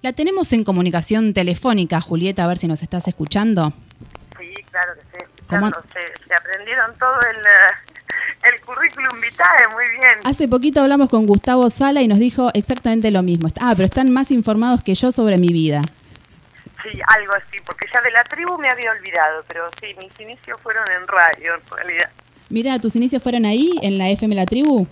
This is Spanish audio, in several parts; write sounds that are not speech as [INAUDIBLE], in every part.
La tenemos en comunicación telefónica, Julieta, a ver si nos estás escuchando. Sí, claro que estoy escuchando. Se, aprendieron todo el, eh, el currículum vitae, muy bien. Hace poquito hablamos con Gustavo Sala y nos dijo exactamente lo mismo. Ah, pero están más informados que yo sobre mi vida. Sí, algo así, porque ya de la tribu me había olvidado, pero sí, mis inicios fueron en radio, en realidad. Mira, ¿tus inicios fueron ahí, en la FM La Tribu?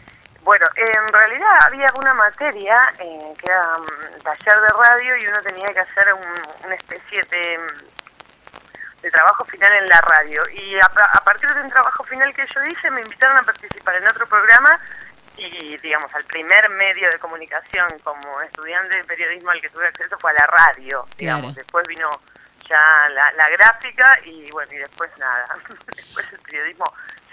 Bueno, en realidad había una materia eh, que era um, taller de radio y uno tenía que hacer una especie de, mm, de, trabajo final en la radio. Y a, partir de un trabajo final que yo hice me invitaron a participar en otro programa y, digamos, al primer medio de comunicación como estudiante de periodismo al que tuve acceso fue a la radio. Digamos. Después vino ya la, la gráfica y bueno, y después nada. [LAUGHS] después el periodismo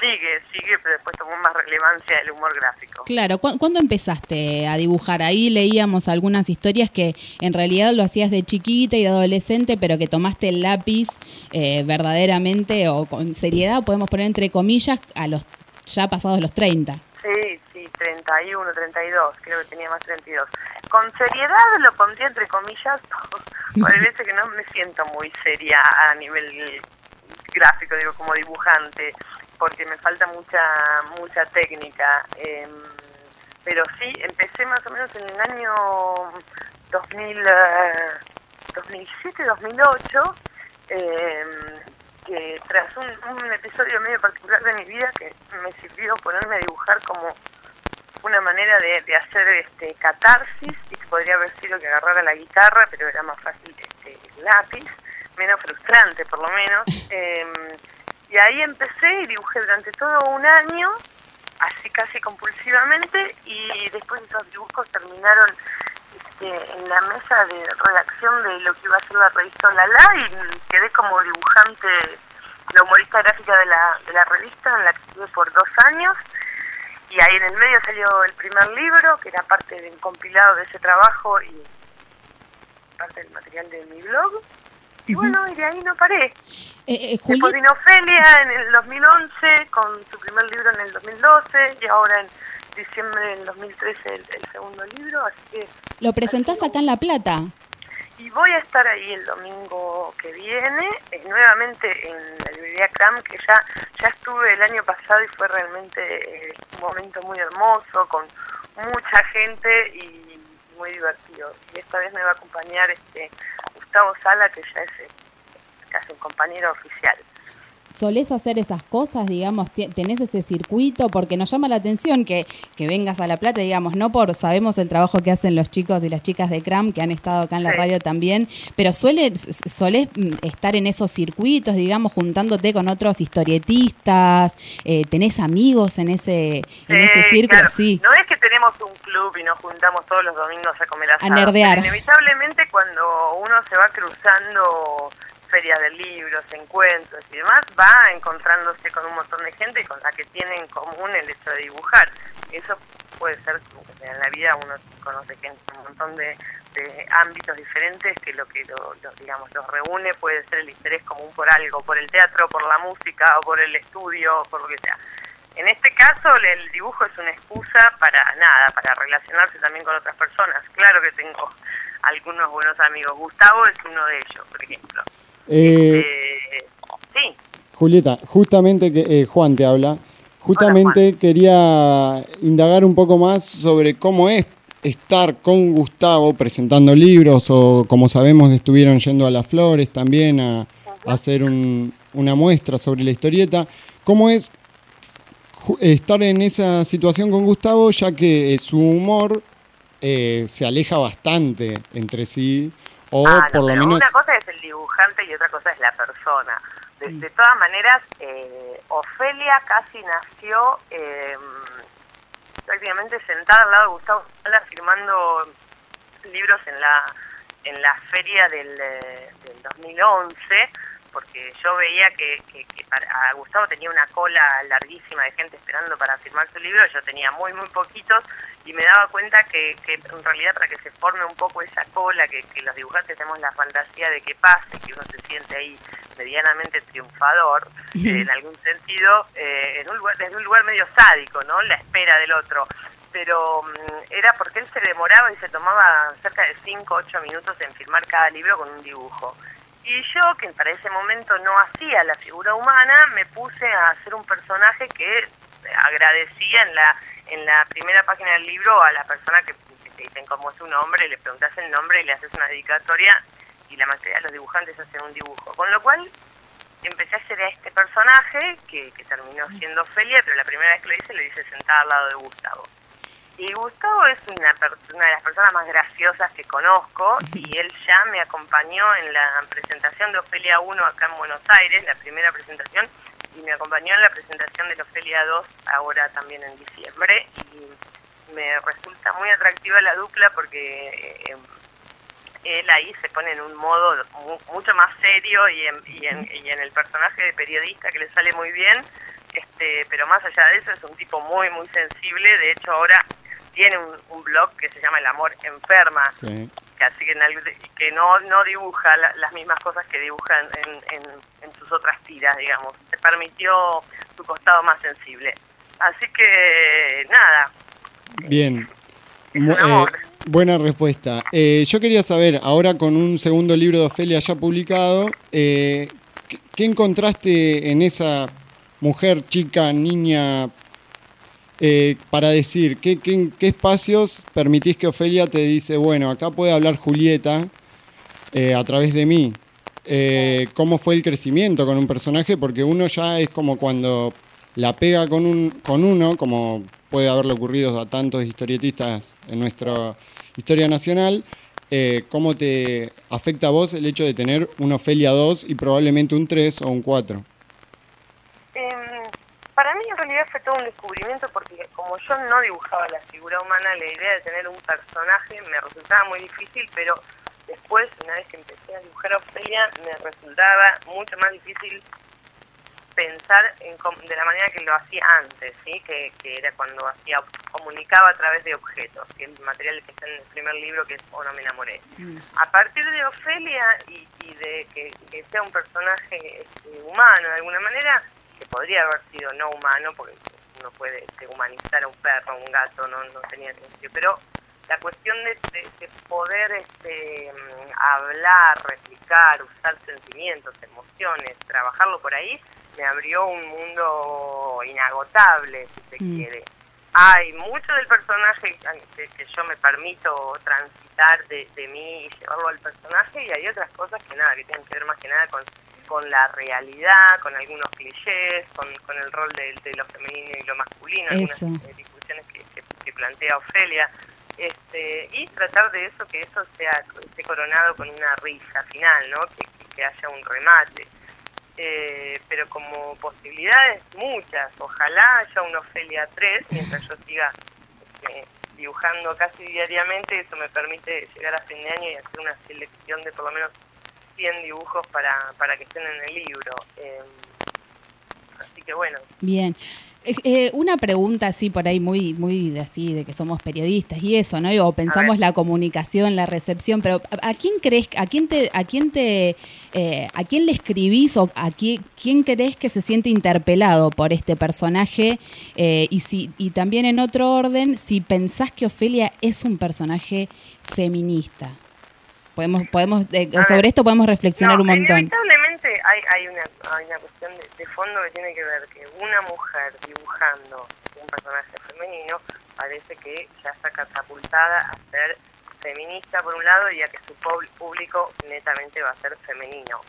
sigue, sigue, pero después tomó más relevancia el humor gráfico. Claro, ¿cuándo empezaste a dibujar? Ahí leíamos algunas historias que en realidad lo hacías de chiquita y de adolescente, pero que tomaste el lápiz eh, verdaderamente o con seriedad, podemos poner entre comillas, a los ya pasados los 30. Sí, sí, 31, 32, creo que tenía más 32. Con seriedad lo pondría entre comillas, [LAUGHS] porque [LAUGHS] veces que no me siento muy seria a nivel gráfico, digo, como dibujante porque me falta mucha mucha técnica. Em, pero sí, empecé más o menos en el año 2000, 2007, 2008, que tras un, episodio medio particular de mi vida que me sirvió ponerme a dibujar como una manera de, hacer este catarsis y que podría haber sido que agarrara la guitarra, pero era más fácil este, el lápiz, menos frustrante por lo menos. [LAUGHS] Y ahí empecé y dibujé durante todo un año, así casi compulsivamente, y después esos dibujos terminaron este, en la mesa de redacción de lo que iba a ser la revista La y quedé como dibujante, la humorista gráfica de la, de la revista, en la que estuve por dos años. Y ahí en el medio salió el primer libro, que era parte de un compilado de ese trabajo y parte del material de mi blog. Y bueno, y de ahí no paré. Eh, eh, Después vino Ofelia en el 2011 con su primer libro en el 2012 y ahora en diciembre del 2013 el, segundo libro, así que... ¿Lo presentás acá en La Plata? Y voy a estar ahí el domingo que viene, eh, nuevamente en la librería CRAM, que ya, ya estuve el año pasado y fue realmente eh, un momento muy hermoso, con mucha gente y muy divertido. Y esta vez me va a acompañar este Gustavo Sala, que ya es casi un compañero oficial. ¿Solés hacer esas cosas, digamos? ¿Tenés ese circuito? Porque nos llama la atención que, que vengas a La Plata, digamos, no por, sabemos el trabajo que hacen los chicos y las chicas de CRAM, que han estado acá en la radio también, pero suele, solés mm, estar en esos circuitos, digamos, juntándote con otros historietistas, eh, ¿tenés amigos en ese, en ese círculo? Sí. No es que tenemos un club y nos juntamos todos los domingos a comer asado. A nerdear. Inevitablemente cuando uno se va cruzando ferias de libros, encuentros y demás, va encontrándose con un montón de gente con la que tiene en común el hecho de dibujar. Eso puede ser, en la vida uno conoce gente en un montón de, ámbitos diferentes que lo que lo, digamos los reúne puede ser el interés común por algo, por el teatro, por la música o por el estudio, por lo que sea. En este caso el dibujo es una excusa para nada, para relacionarse también con otras personas. Claro que tengo algunos buenos amigos. Gustavo es uno de ellos, por ejemplo. Eh, sí. Julieta, justamente que eh, Juan te habla. Justamente quería indagar un poco más sobre cómo es estar con Gustavo presentando libros o como sabemos estuvieron yendo a las flores también a, hacer una muestra sobre la historieta. ¿Cómo es estar en esa situación con Gustavo ya que su humor eh, se aleja bastante entre sí o ah, por lo menos... Una cosa es el dibujante y otra cosa es la persona. De, todas maneras, eh, Ofelia casi nació eh, prácticamente sentada al lado de Gustavo firmando libros en la en la feria del, eh, del 2011 porque yo veía que, para, Gustavo tenía una cola larguísima de gente esperando para firmar su libro, yo tenía muy, muy poquitos, y me daba cuenta que, en realidad para que se forme un poco esa cola, que, los dibujantes tenemos la fantasía de que pase, que uno se siente ahí medianamente triunfador, en algún sentido, eh, en un lugar, desde un lugar medio sádico, ¿no? La espera del otro. pero mm, era porque él se demoraba y se tomaba cerca de 5 o 8 minutos en firmar cada libro con un dibujo. Y yo, que para ese momento no hacía la figura humana, me puse a hacer un personaje que agradecía en la, en la primera página del libro a la persona que, te dicen cómo es su nombre, le preguntas el nombre y le haces una dedicatoria y la mayoría de los dibujantes hacen un dibujo. Con lo cual empecé a hacer a este personaje que, terminó siendo Ofelia, pero la primera vez que lo hice lo hice sentada al lado de Gustavo. Y Gustavo es una, una de las personas más graciosas que conozco [LAUGHS] y él ya me acompañó en la presentación de Ofelia 1 acá en Buenos Aires, la primera presentación, y me acompañó en la presentación de Ofelia 2 ahora también en diciembre. Y me resulta muy atractiva la dupla porque eh, él ahí se pone en un modo mucho más serio y en, y en, y en el personaje de periodista que le sale muy bien. Este, pero más allá de eso es un tipo muy muy sensible, de hecho ahora tiene un, blog que se llama El Amor Enferma, que así que, que no, no dibuja las mismas cosas que dibuja en, en, sus otras tiras, digamos. Se permitió su costado más sensible. Así que, nada. Bien. Eh, buena respuesta. Eh, yo quería saber, ahora con un segundo libro de Ofelia ya publicado, eh, ¿qué encontraste en esa mujer, chica, niña, eh, para decir ¿qué, qué, espacios permitís que Ofelia te dice, bueno, acá puede hablar Julieta eh, a través de mí. Eh, ¿Cómo fue el crecimiento con un personaje? Porque uno ya es como cuando la pega con, un, con uno, como puede haberle ocurrido a tantos historietistas en nuestra historia nacional, ¿cómo te afecta a vos el hecho de tener un Ofelia 2 y probablemente un 3 o un 4? Para mí en realidad fue todo un descubrimiento porque como yo no dibujaba la figura humana, la idea de tener un personaje me resultaba muy difícil, pero después, una vez que empecé a dibujar a Ofelia, me resultaba mucho más difícil pensar en de la manera que lo hacía antes, ¿sí? que, era cuando hacía comunicaba a través de objetos, que es el material que está en el primer libro que es O no me enamoré. Mm. A partir de Ofelia y, de que, sea un personaje este, humano de alguna manera, podría haber sido no humano, porque uno puede este, humanizar a un perro, a un gato, no, no tenía sentido, pero la cuestión de, poder este, mm, hablar, replicar, usar sentimientos, emociones, trabajarlo por ahí, me abrió un mundo inagotable, si se mm. quiere. Hay mucho del personaje que, que, yo me permito transitar de, de mí y llevarlo al personaje y hay otras cosas que nada, que tienen que ver más que nada con con la realidad, con algunos clichés, con, con el rol de, lo femenino y lo masculino, algunas eh, discusiones que, que, plantea Ofelia, este, y tratar de eso, que eso sea esté coronado con una risa final, ¿no? que, que haya un remate. Eh, pero como posibilidades muchas, ojalá haya un Ofelia 3 mientras yo siga este, dibujando casi diariamente, eso me permite llegar a fin de año y hacer una selección de por lo menos 100 dibujos para, para que estén en el libro. Em, así que bueno. Bien. Eh, eh, una pregunta así por ahí muy muy de así de que somos periodistas y eso, ¿no? O pensamos la comunicación, la recepción, pero ¿a, quién crees, a quién te, a quién te, eh, a quién le escribís o a quién, quién crees que se siente interpelado por este personaje y si y también en otro orden si pensás que Ofelia es un personaje feminista? Podemos podemos eh, sobre esto podemos reflexionar un montón. inevitablemente hay, hay, una, hay una cuestión de, fondo que tiene que ver que una mujer dibujando un personaje femenino parece que ya está catapultada a ser feminista por un lado y a que su público netamente va a ser femenino.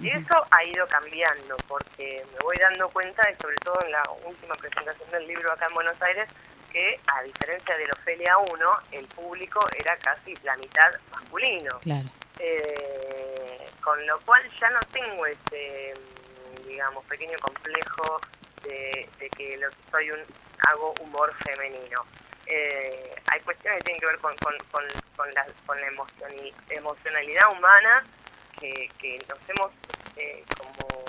Y eso ha ido cambiando porque me voy dando cuenta y sobre todo en la última presentación del libro acá en Buenos Aires que, a diferencia de Ofelia 1, el público era casi la mitad masculino. Eh, con lo cual ya no tengo ese, digamos, pequeño complejo de, que lo soy un, hago humor femenino. Eh, hay cuestiones que tienen que ver con, con, con, la, con la emocionalidad humana que, que nos hemos eh, como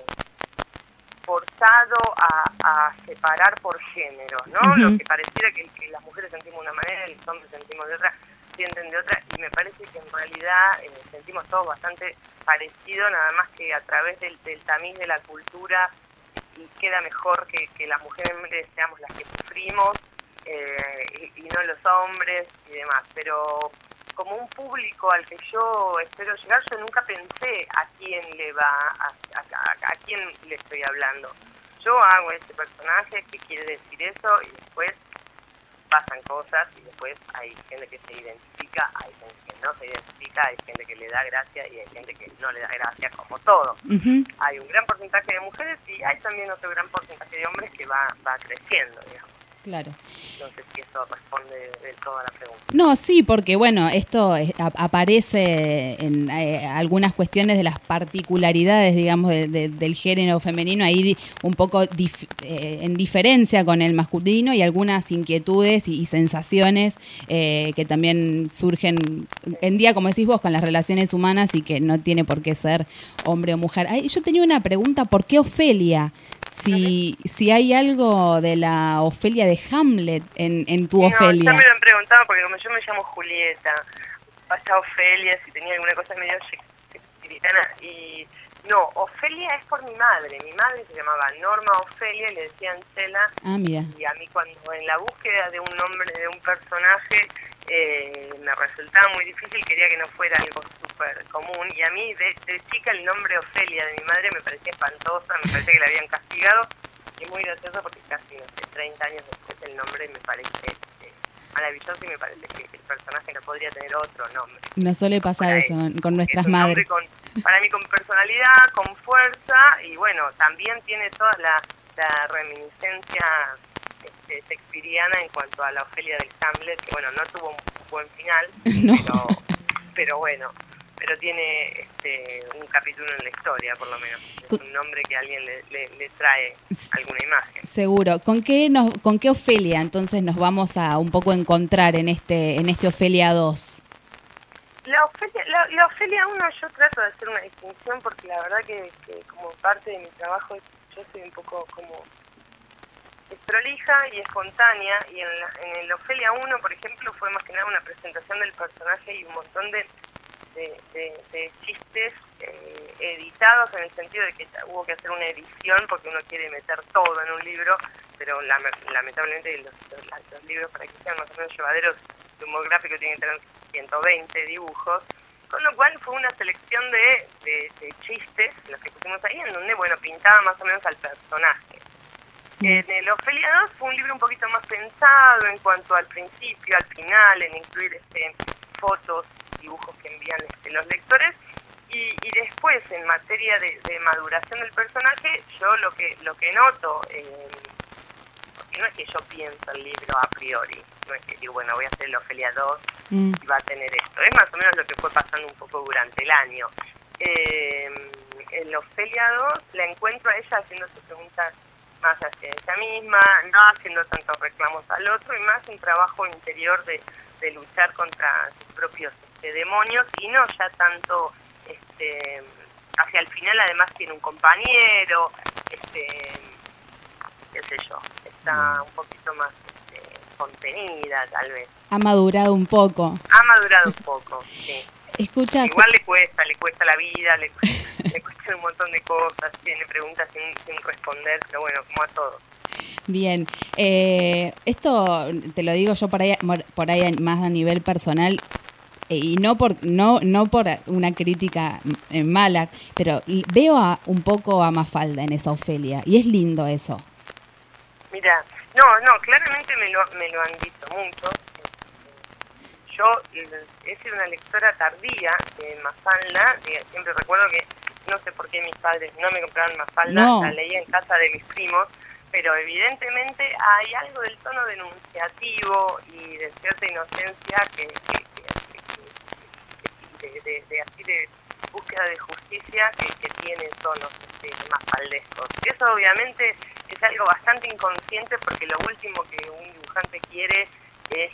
forzado a, separar por género, ¿no? Lo que pareciera que, las mujeres sentimos de una manera y los hombres sentimos de otra, sienten de otra, y me parece que en realidad eh, sentimos todos bastante parecido, nada más que a través del, tamiz de la cultura y queda mejor que, las mujeres seamos las que sufrimos eh, y, no los hombres y demás, pero como un público al que yo espero llegar, yo nunca pensé a quién le va, a, a, quién le estoy hablando. Yo hago este personaje que quiere decir eso y después pasan cosas y después hay gente que se identifica, hay gente que no se identifica, hay gente que le da gracia y hay gente que no le da gracia, como todo. Hay un gran porcentaje de mujeres y hay también otro gran porcentaje de hombres que va, va creciendo, digamos. Claro. No sé si eso responde la pregunta. No, sí, porque bueno, esto aparece en eh, algunas cuestiones de las particularidades, digamos, del género femenino, ahí un poco eh, en diferencia con el masculino y algunas inquietudes y, sensaciones eh, que también surgen en día, como decís vos, con las relaciones humanas y que no tiene por qué ser hombre o mujer. yo tenía una pregunta, ¿por qué Ofelia? si, si hay algo de la Ofelia de Hamlet en, en tu Ofelia. Ya me lo han preguntado porque como yo me llamo Julieta, hasta Ofelia, si tenía alguna cosa medio shakespeariana y no, Ofelia es por mi madre. Mi madre se llamaba Norma Ofelia y le decían Chela. Ah, mira. Y a mí cuando en la búsqueda de un nombre, de un personaje, eh, me resultaba muy difícil, quería que no fuera algo súper común. Y a mí de, chica el nombre Ofelia de mi madre me parecía espantosa, me parecía que la habían castigado. Y muy gracioso porque casi, no sé, 30 años después el nombre me parece eh, maravilloso y me parece que el personaje no podría tener otro nombre. No suele pasar eso con nuestras madres. para mí con personalidad, con fuerza y bueno, también tiene toda la, reminiscencia este, shakespeariana en cuanto a la Ofelia del Hamlet, que bueno, no tuvo un buen final, [LAUGHS] pero, bueno, pero tiene este, un capítulo en la historia, por lo menos. Es un nombre que alguien le, trae alguna imagen. Seguro. ¿Con qué, nos, ¿Con qué Ofelia entonces nos vamos a un poco encontrar en este, en este Ofelia 2? La Ofelia, la, Ofelia 1 yo trato de hacer una distinción porque la verdad que, como parte de mi trabajo yo soy un poco como prolija y espontánea y en, la, en el Ofelia 1 por ejemplo fue más que nada una presentación del personaje y un montón de, de, chistes eh, editados en el sentido de que hubo que hacer una edición porque uno quiere meter todo en un libro pero lamentablemente los, los, libros para que sean más o menos llevaderos de humor gráfico tienen que tener 120 dibujos, con lo cual fue una selección de, chistes, los que pusimos ahí, en donde, bueno, pintaba más o menos al personaje. Mm. En el Ofelia 2 fue un libro un poquito más pensado en cuanto al principio, al final, en incluir este, fotos, dibujos que envían este, los lectores. Y, después, en materia de, maduración del personaje, yo lo que lo que noto, eh, porque no es que yo pienso el libro a priori, no es que digo, bueno, voy a hacer el Ofelia 2 mm. y va a tener esto. Es más o menos lo que fue pasando un poco durante el año. Eh, el Ofelia 2 la encuentro a ella haciéndose preguntas más hacia ella misma, no haciendo tantos reclamos al otro y más un trabajo interior de, de luchar contra sus propios este, demonios y no ya tanto este hacia el final además tiene un compañero, este qué sé yo, está un poquito más contenida, tal vez. Ha madurado un poco. Ha madurado un poco, sí. Escucha, Igual le cuesta, le cuesta la vida, le, [LAUGHS] cuesta un montón de cosas, tiene preguntas sin, responder, pero bueno, como a todos. Bien, eh, esto te lo digo yo por ahí, por ahí más a nivel personal y no por no no por una crítica eh, mala, pero veo a, un poco a Mafalda en esa Ofelia y es lindo eso. Mira, no, no, claramente me lo, me lo han dicho mucho. Yo eh, he sido una lectora tardía de Mafalda, siempre recuerdo que no sé por qué mis padres no me compraron Mafalda, la leía en casa de mis primos, pero evidentemente hay algo del tono denunciativo y de cierta inocencia que, de, así de búsqueda de justicia que, tiene tonos este, más faldescos. Eso obviamente es algo bastante inconsciente porque lo último que un dibujante quiere es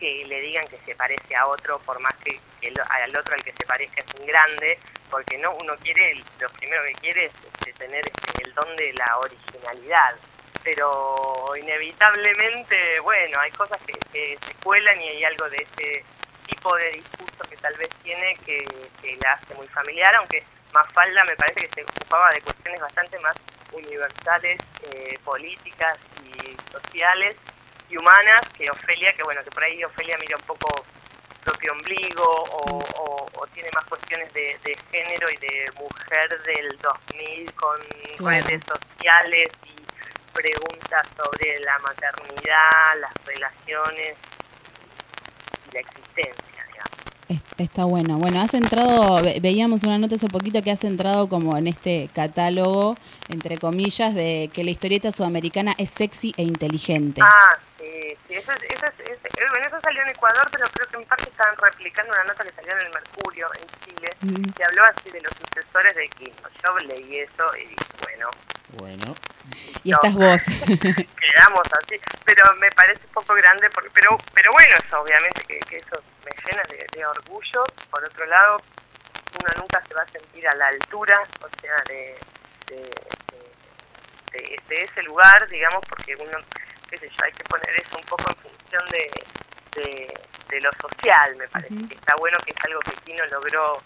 que le digan que se parece a otro, por más que, al otro al que se parezca es un grande, porque no uno quiere, lo primero que quiere es este, tener este, el don de la originalidad. Pero inevitablemente, bueno, hay cosas que, se cuelan y hay algo de ese tipo de discurso que tal vez tiene que, que la hace muy familiar, aunque Mafalda me parece que se ocupaba de cuestiones bastante más universales, eh, políticas y sociales, y humanas que Ofelia, que bueno, que por ahí Ofelia mira un poco propio ombligo o, tiene más cuestiones de, género y de mujer del 2000 con redes sociales y preguntas sobre la maternidad, las relaciones la existencia. Está bueno. Bueno, has entrado, veíamos una nota hace poquito que has entrado como en este catálogo, entre comillas, de que la historieta sudamericana es sexy e inteligente. Ah, sí, sí. Eso, eso, eso salió en Ecuador, pero creo que en parte estaban replicando una nota que salió en el Mercurio, en Chile, que habló así de los sucesores de Quino. Yo leí eso y dije, bueno. Bueno. Y estás vos. [LAUGHS] Quedamos así. Pero me parece un poco grande, porque, pero, pero bueno, eso obviamente que, que eso me llena de, orgullo. Por otro lado, uno nunca se va a sentir a la altura, o sea, de, de, ese lugar, digamos, porque uno, qué sé yo, hay que poner eso un poco en función de, de, lo social, me parece que está bueno, que es algo que Kino logró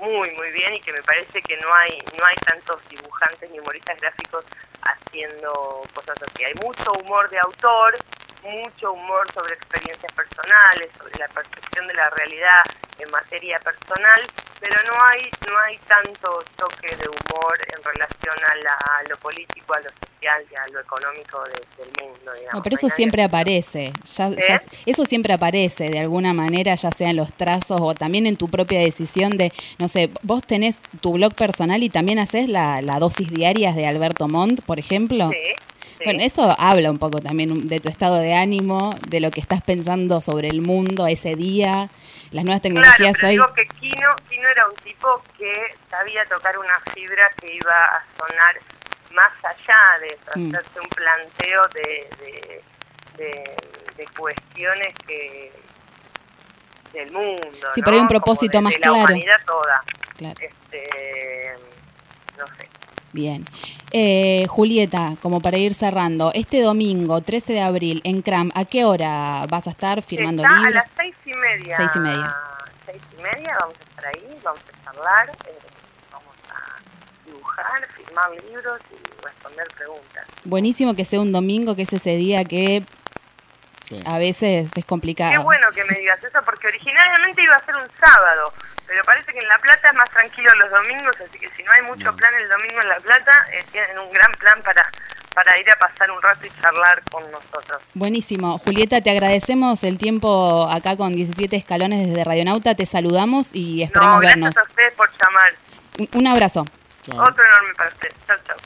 muy muy bien y que me parece que no hay no hay tantos dibujantes ni humoristas gráficos haciendo cosas así. Hay mucho humor de autor, mucho humor sobre experiencias personales, sobre la percepción de la realidad en materia personal, pero no hay no hay tanto toque de humor en relación a, lo político, a lo social y a lo económico del mundo. No, pero eso siempre aparece, ya, ¿Eh? eso siempre aparece de alguna manera, ya sea en los trazos o también en tu propia decisión de, no sé, vos tenés tu blog personal y también haces la, la dosis diarias de Alberto Montt, por ejemplo. Sí. Bueno, eso habla un poco también de tu estado de ánimo, de lo que estás pensando sobre el mundo ese día, las nuevas tecnologías claro, digo que Kino, Kino era un tipo que sabía tocar una fibra que iba a sonar más allá de eso, mm. hacerse un planteo de, de, cuestiones que del mundo. Sí, pero hay un propósito más claro. La humanidad toda. Este, no sé. Bien. Eh, Julieta, como para ir cerrando, este domingo, 13 de abril, en CRAM, ¿a qué hora vas a estar firmando Está libros? A las seis y media. Seis y media. Seis y media, vamos a estar ahí, vamos a charlar, eh, vamos a dibujar, firmar libros y responder preguntas. Buenísimo que sea un domingo, que es ese día que a veces es complicado. Qué bueno que me digas eso, porque originalmente iba a ser un sábado pero parece que en La Plata es más tranquilo los domingos, así que si no hay mucho plan el domingo en La Plata, eh, tienen un gran plan para, para ir a pasar un rato y charlar con nosotros. Buenísimo. Julieta, te agradecemos el tiempo acá con 17 escalones desde Radionauta, te saludamos y esperemos no, vernos. Gracias a ustedes por llamar. Un, abrazo. Otro enorme para ustedes. Chao, chao.